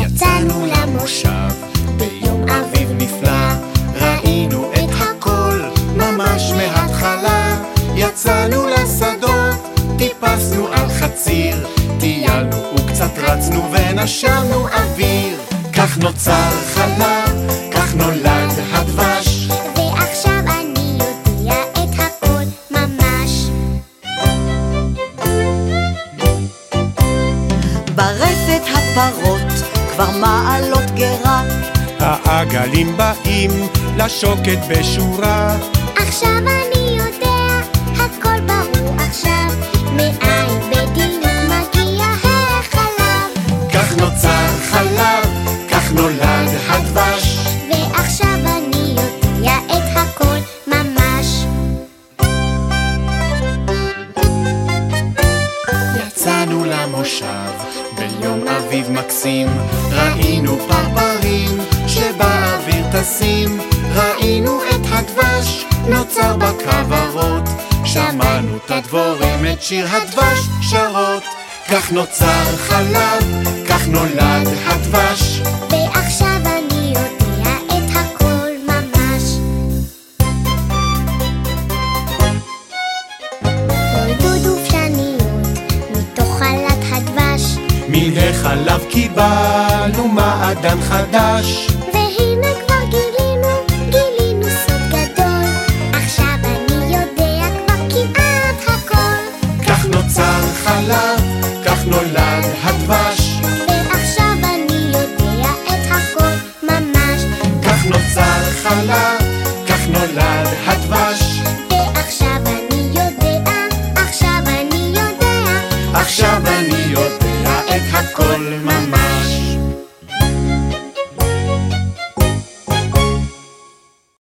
יצאנו למושב ביום אביב נפלא, ראינו את הכל ממש מההתחלה. יצאנו לשדות, טיפסנו על חציר, טיילנו וקצת רצנו ונשמנו אוויר. כך נוצר חלב, כך נולד הדבש. ברפת הפרות כבר מעלות גרה, העגלים באים לשוקת בשורה. עכשיו יצאנו למושב ביום אביב מקסים, ראינו פרפרים שבאוויר טסים, ראינו את הדבש נוצר בכוורות, שמענו את הדבורים את שיר הדבש שרות. כך נוצר חלב, כך נולד הדבש. ועכשיו מן החלב קיבלנו מעדן חדש. והנה כבר גילינו, גילינו סוד גדול. עכשיו אני יודע כבר כמעט הכל. כך נוצר חלב, כך נולד הדבש. ועכשיו אני יודע את הכל ממש. כך נוצר חלב, כך נולד הדבש. ועכשיו אני יודע, עכשיו אני יודע. עכשיו Tack och mamma